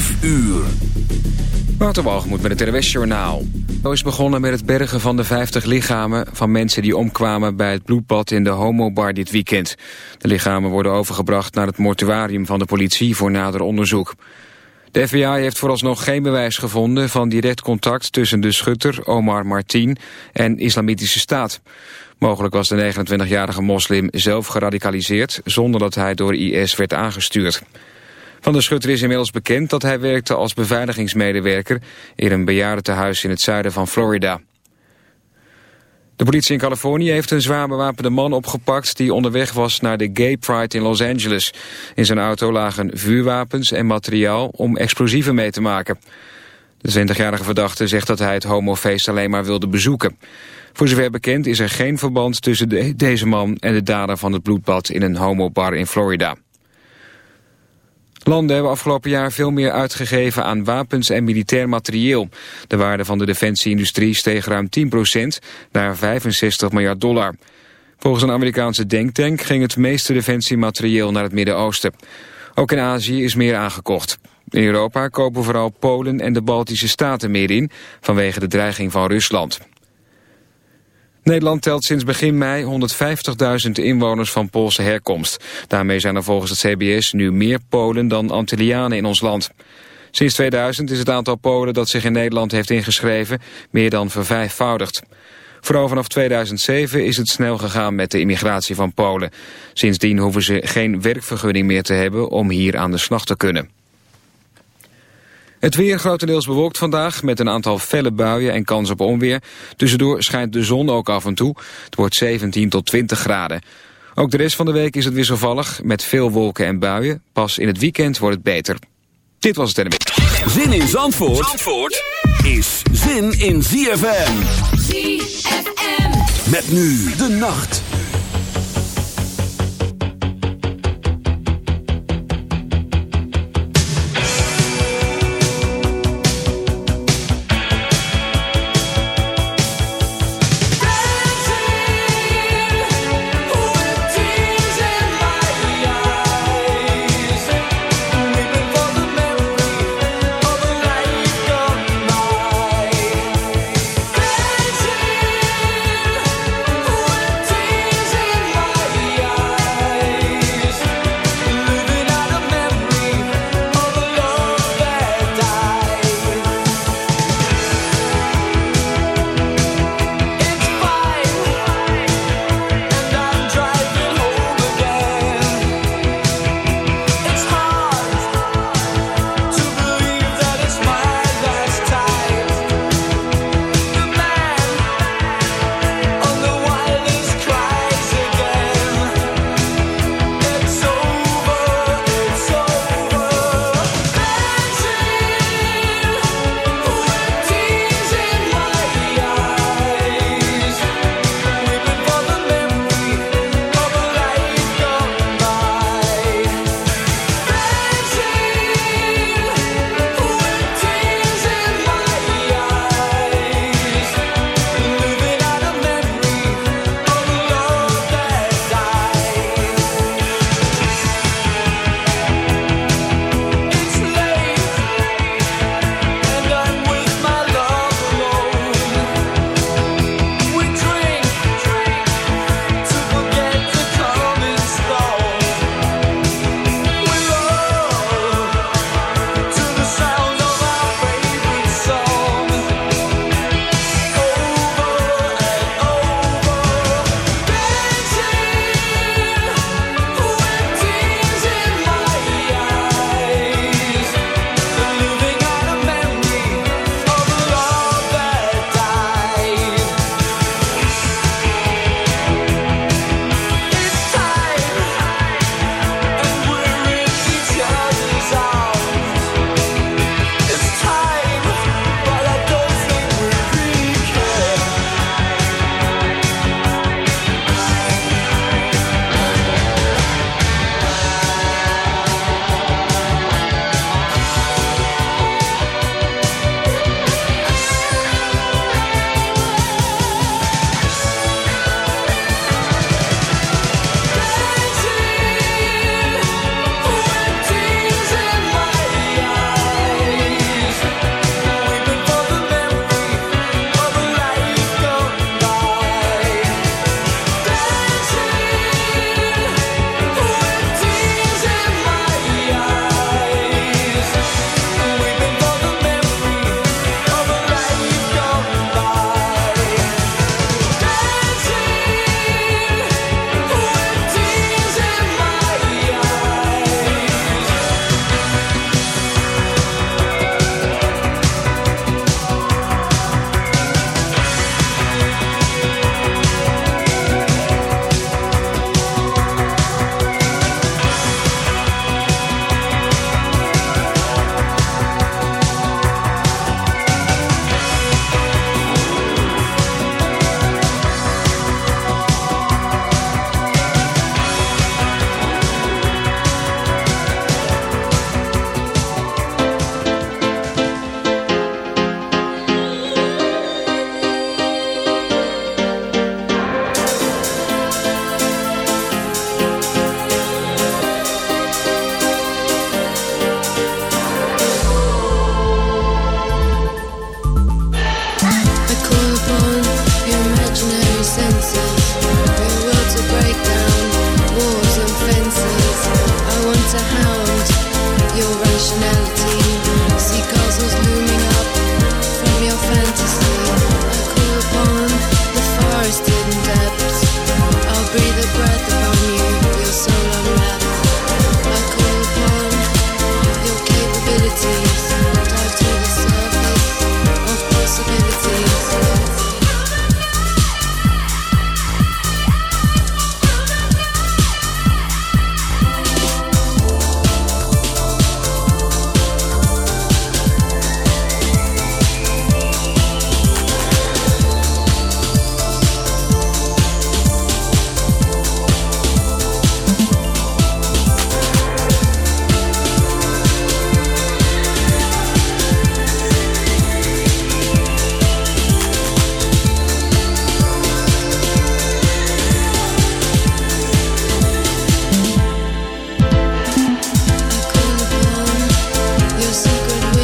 5 uur. moet met het NWS Journaal. Zo is begonnen met het bergen van de 50 lichamen van mensen die omkwamen bij het bloedbad in de homobar dit weekend. De lichamen worden overgebracht naar het mortuarium van de politie voor nader onderzoek. De FBI heeft vooralsnog geen bewijs gevonden van direct contact tussen de schutter Omar Martin en Islamitische Staat. Mogelijk was de 29-jarige moslim zelf geradicaliseerd zonder dat hij door IS werd aangestuurd. Van de schutter is inmiddels bekend dat hij werkte als beveiligingsmedewerker in een bejaardentehuis in het zuiden van Florida. De politie in Californië heeft een zwaar bewapende man opgepakt die onderweg was naar de Gay Pride in Los Angeles. In zijn auto lagen vuurwapens en materiaal om explosieven mee te maken. De 20-jarige verdachte zegt dat hij het homofeest alleen maar wilde bezoeken. Voor zover bekend is er geen verband tussen deze man en de dader van het bloedbad in een homobar in Florida. Landen hebben afgelopen jaar veel meer uitgegeven aan wapens en militair materieel. De waarde van de defensieindustrie steeg ruim 10% naar 65 miljard dollar. Volgens een Amerikaanse denktank ging het meeste defensiematerieel naar het Midden-Oosten. Ook in Azië is meer aangekocht. In Europa kopen vooral Polen en de Baltische Staten meer in... vanwege de dreiging van Rusland. Nederland telt sinds begin mei 150.000 inwoners van Poolse herkomst. Daarmee zijn er volgens het CBS nu meer Polen dan Antillianen in ons land. Sinds 2000 is het aantal Polen dat zich in Nederland heeft ingeschreven meer dan vervijfvoudigd. Vooral vanaf 2007 is het snel gegaan met de immigratie van Polen. Sindsdien hoeven ze geen werkvergunning meer te hebben om hier aan de slag te kunnen. Het weer grotendeels bewolkt vandaag met een aantal felle buien en kans op onweer. Tussendoor schijnt de zon ook af en toe. Het wordt 17 tot 20 graden. Ook de rest van de week is het wisselvallig met veel wolken en buien. Pas in het weekend wordt het beter. Dit was het NMW. Zin in Zandvoort, Zandvoort is zin in ZFM. ZFM. Met nu de nacht.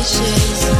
wishes.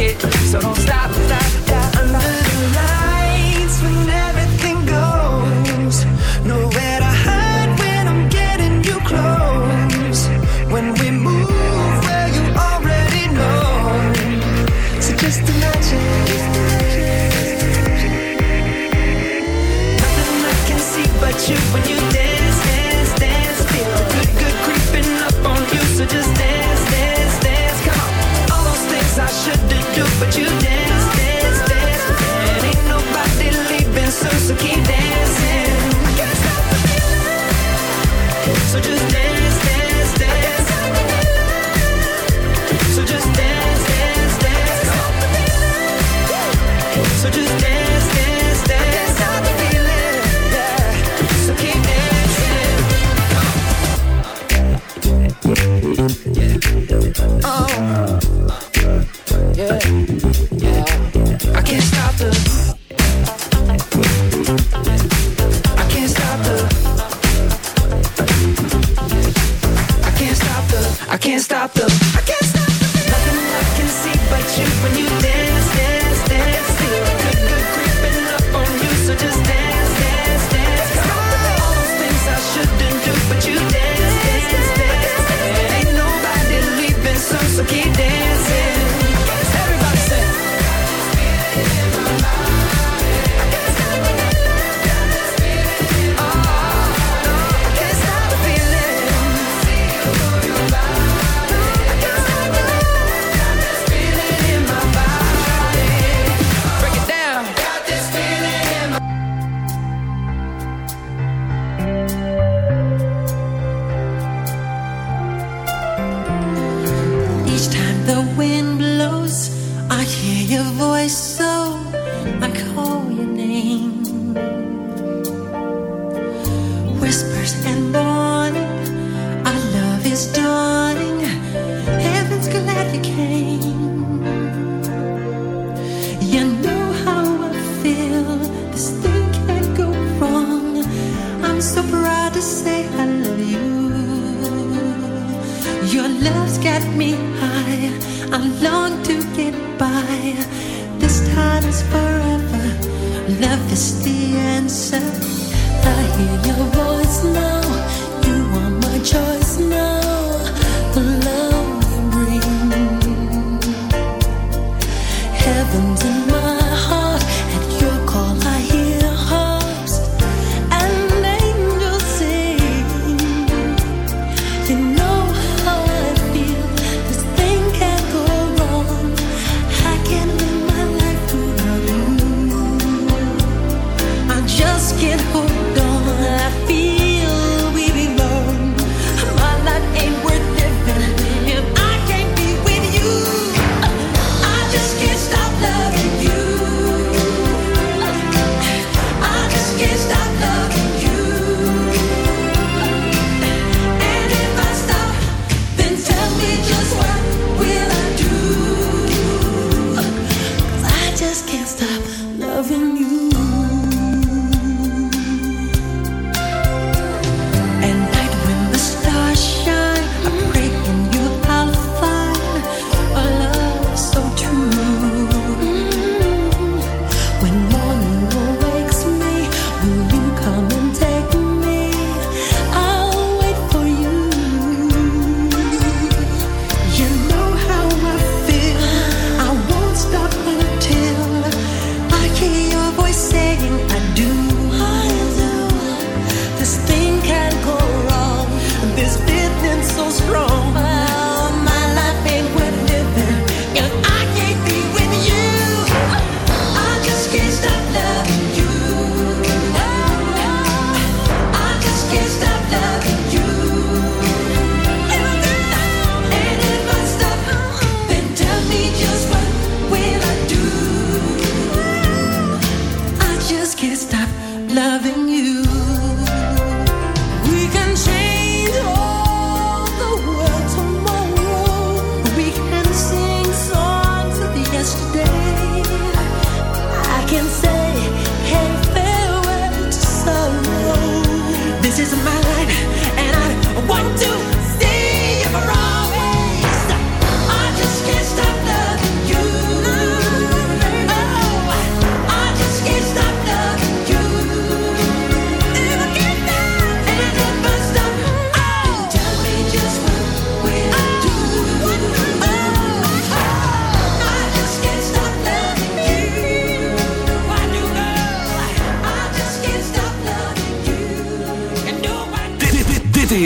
it. So don't stop, stop, stop.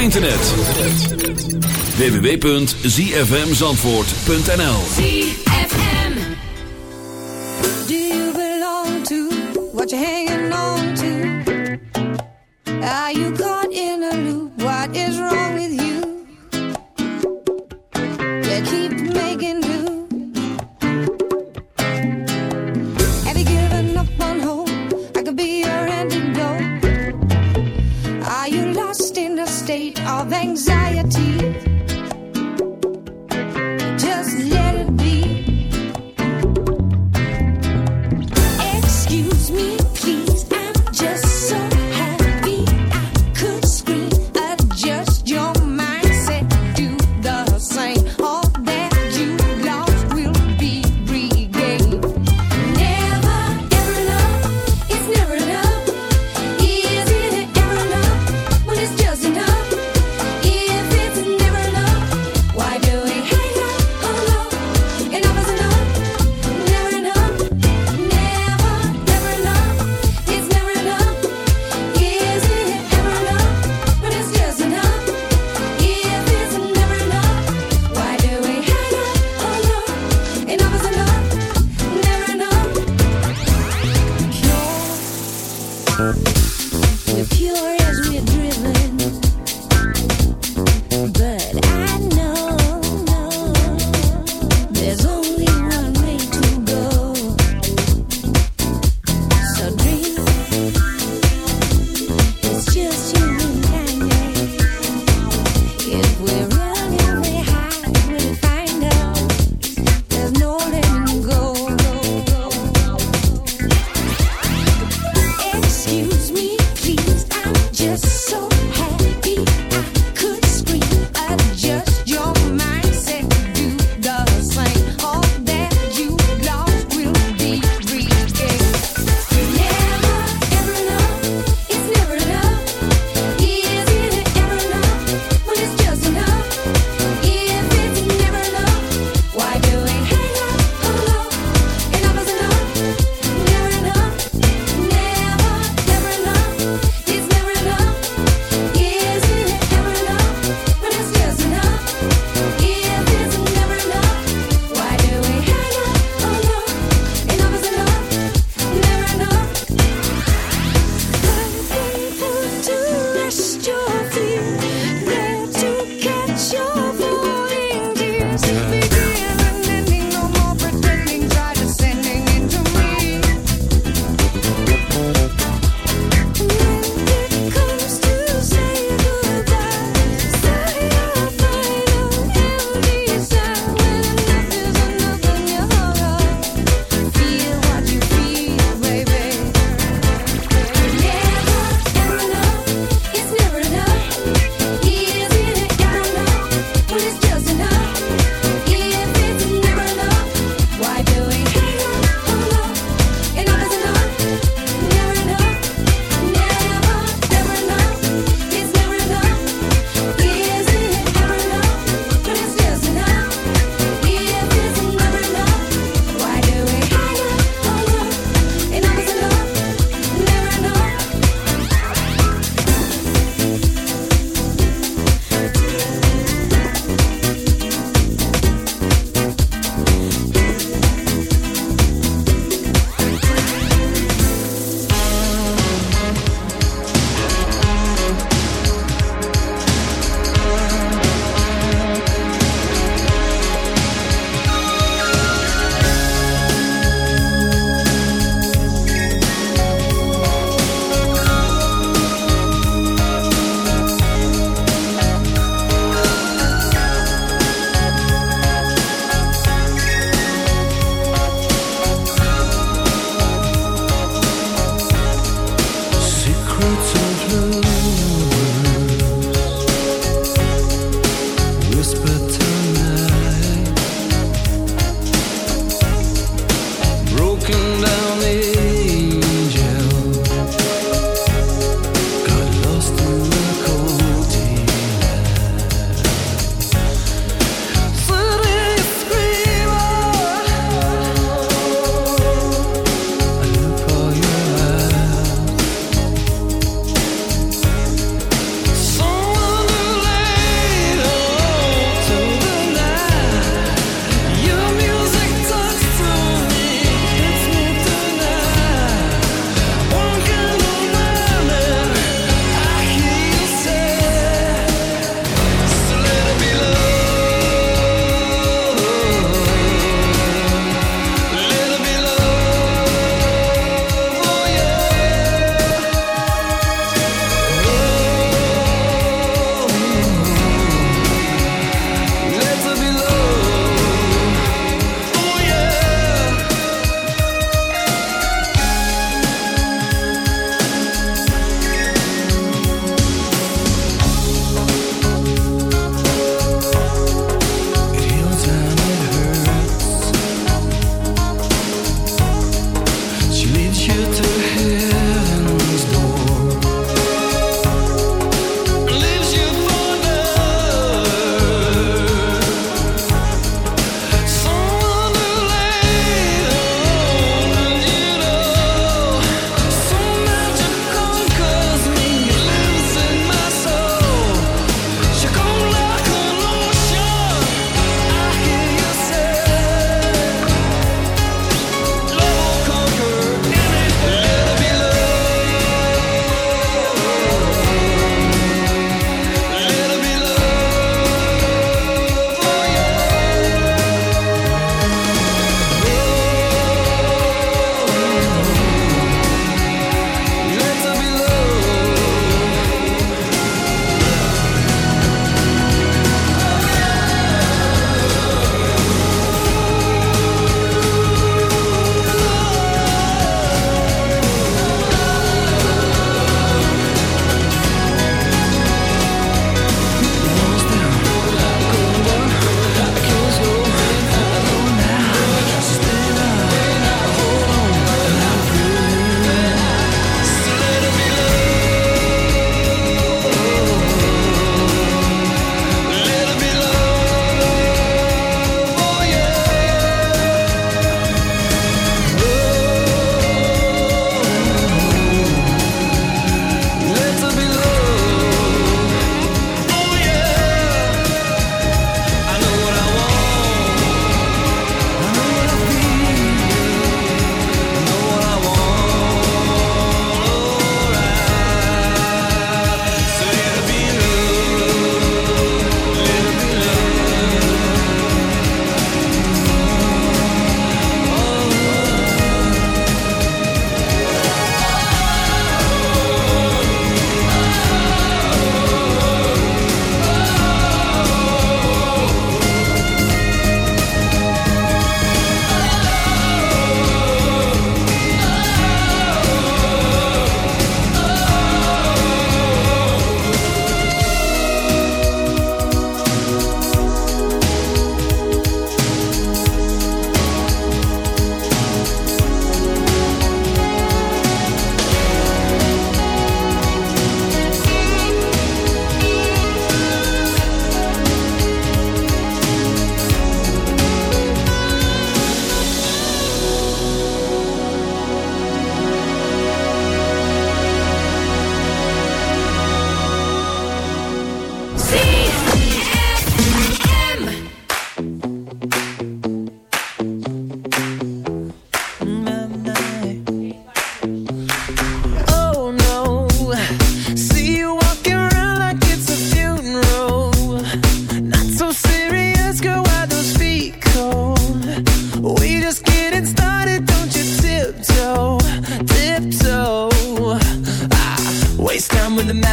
Internet. www.zfmzandvoort.nl ZFM Do you belong to what you're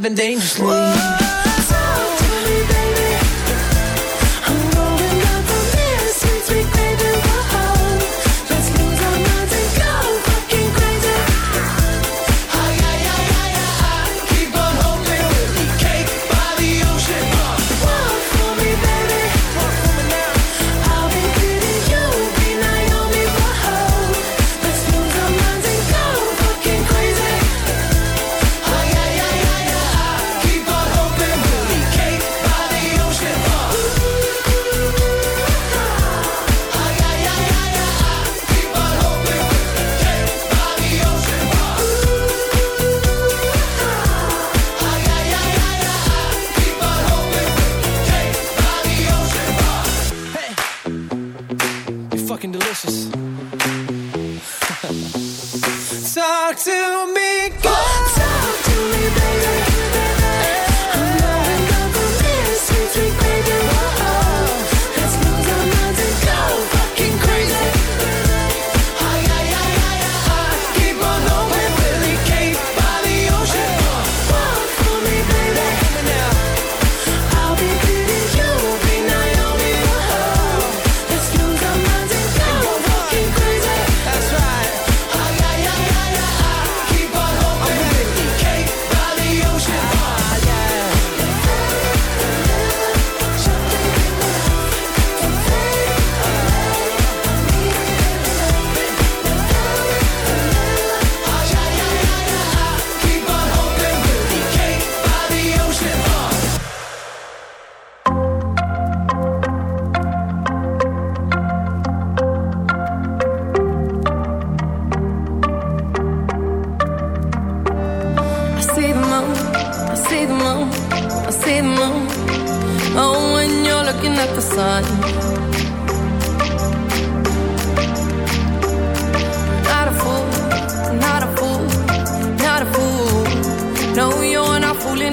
Living dangerously.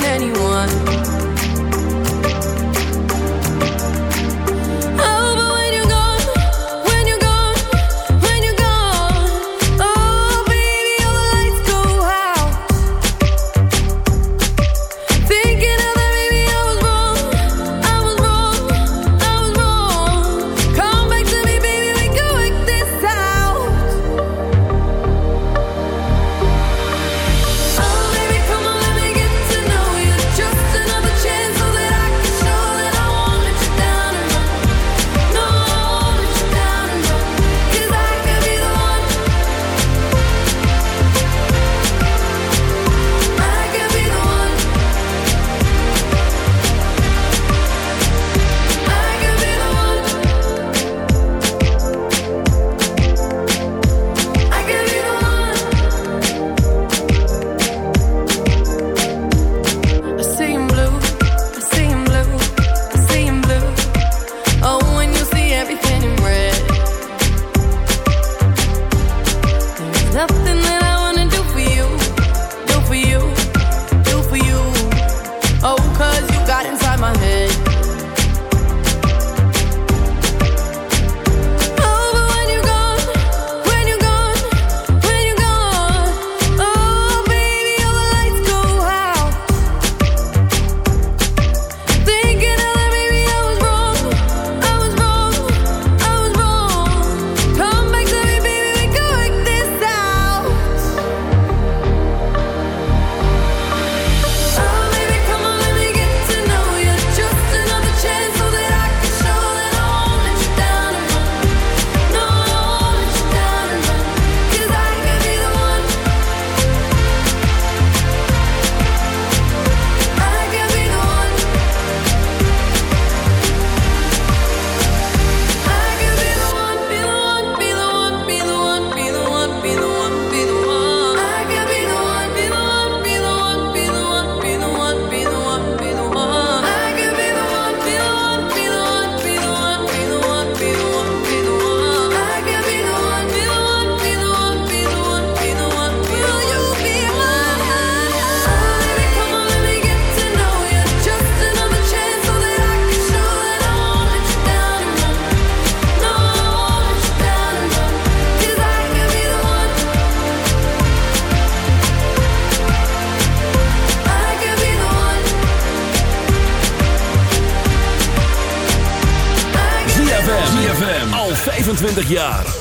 anyone.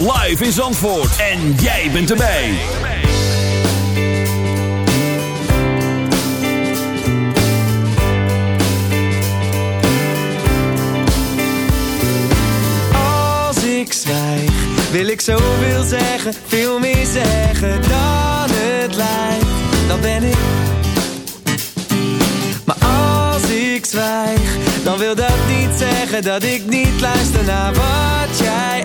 Live in Zandvoort. En jij bent erbij. Als ik zwijg, wil ik zoveel zeggen. Veel meer zeggen dan het lijkt. Dan ben ik... Maar als ik zwijg, dan wil dat niet zeggen dat ik niet luister naar wat jij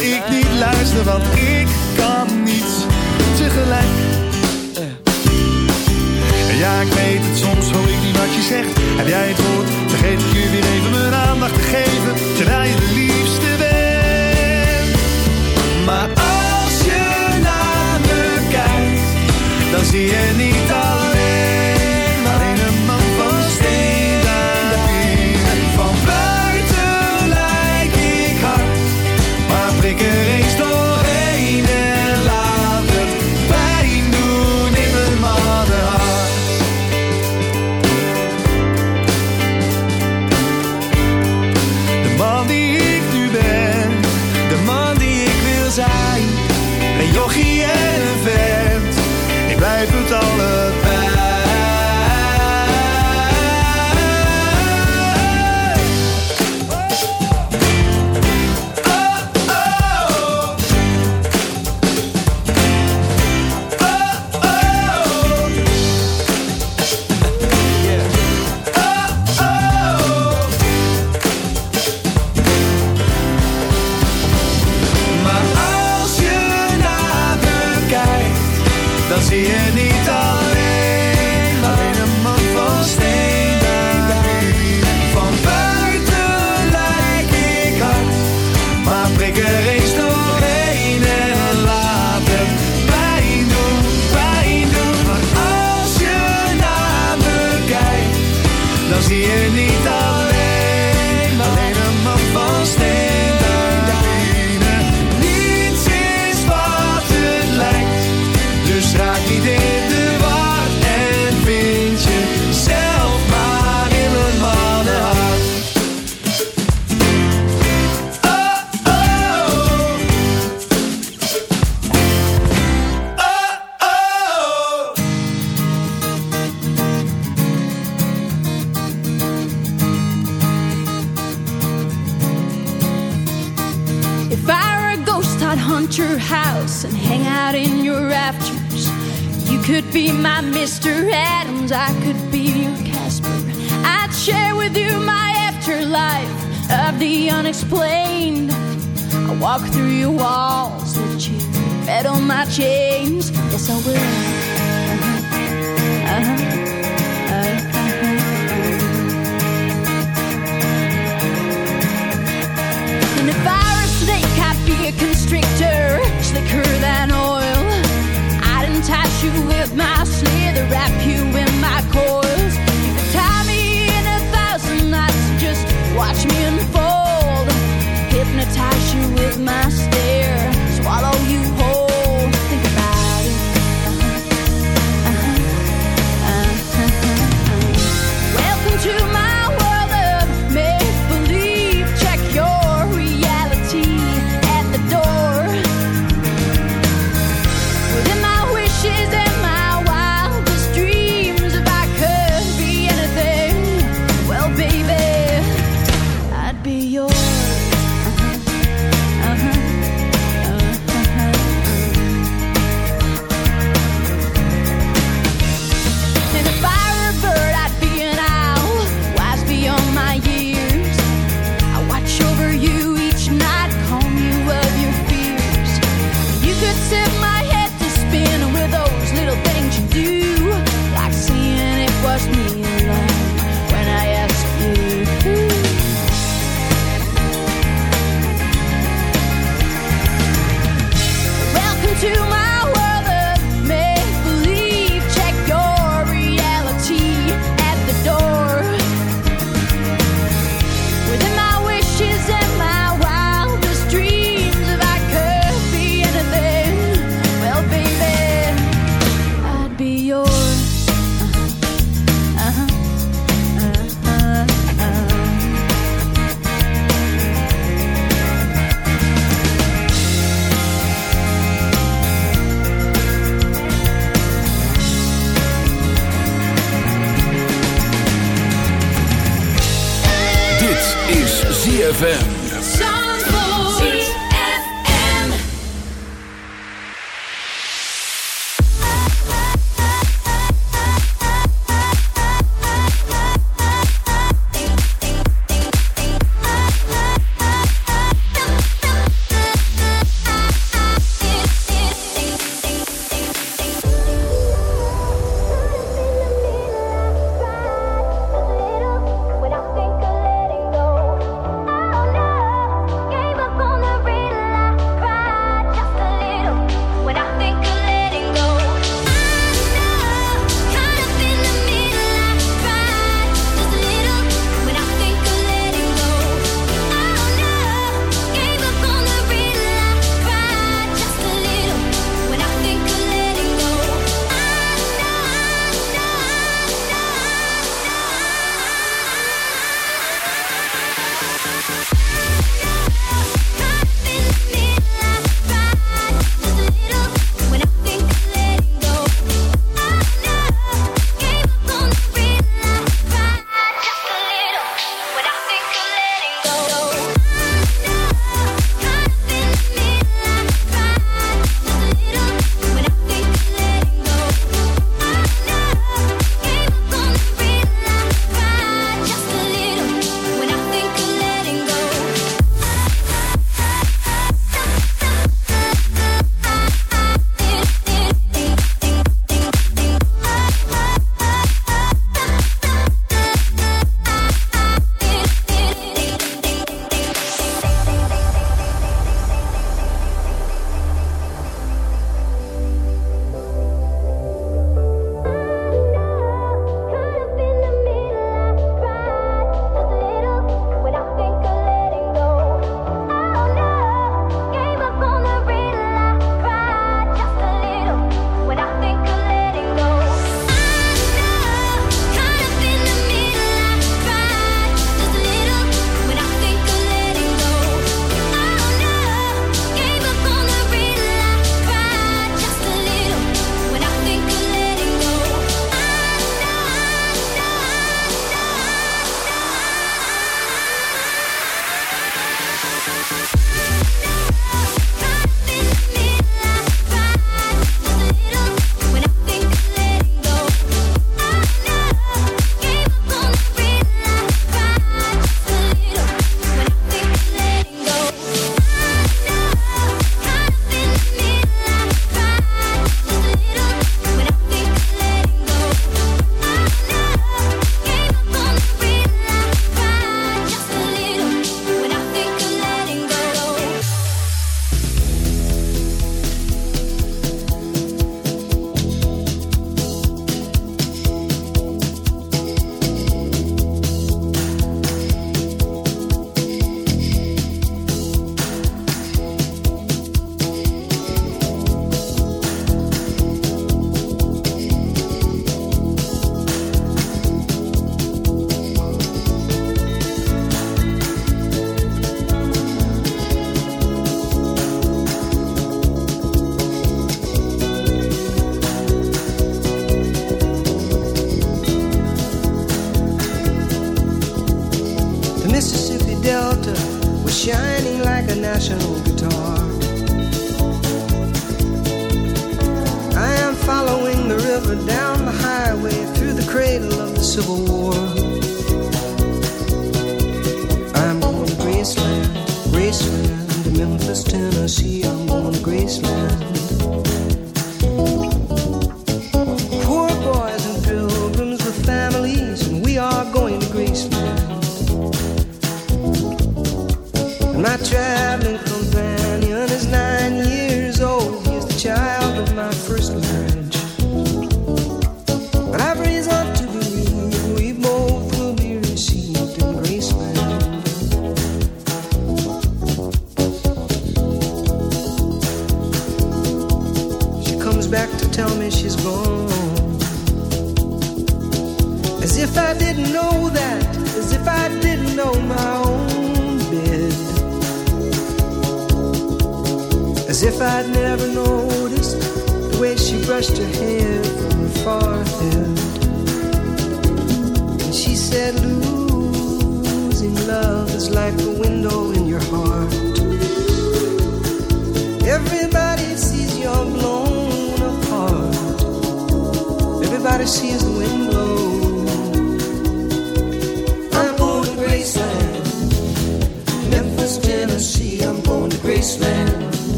Ik niet luister, want ik kan niet tegelijk. Zie je niet Adams, I could be your Casper. I'd share with you my afterlife of the unexplained. I walk through your walls, let you rattle my chains. Yes, I will. Uh-huh. Uh-huh. Uh-huh. And if I were a snake, I'd be a constrictor, slicker than oil. You with my slither, wrap you in my coils. You could tie me in a thousand knots, just watch me unfold. Hypnotize you with my stare, swallow you whole. Think about it. Uh-huh. Uh-huh. Uh-huh. Welcome to my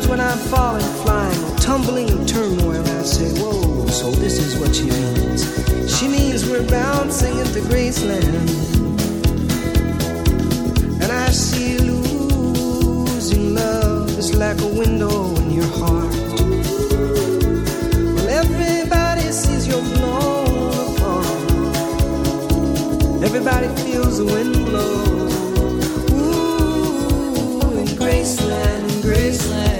times when I'm falling, flying, tumbling in turmoil, I say, Whoa, so this is what she means. She means we're bouncing into Graceland. And I see losing love is like a window in your heart. Well, everybody sees you're blown apart, everybody feels the wind blow. Graceland, Graceland.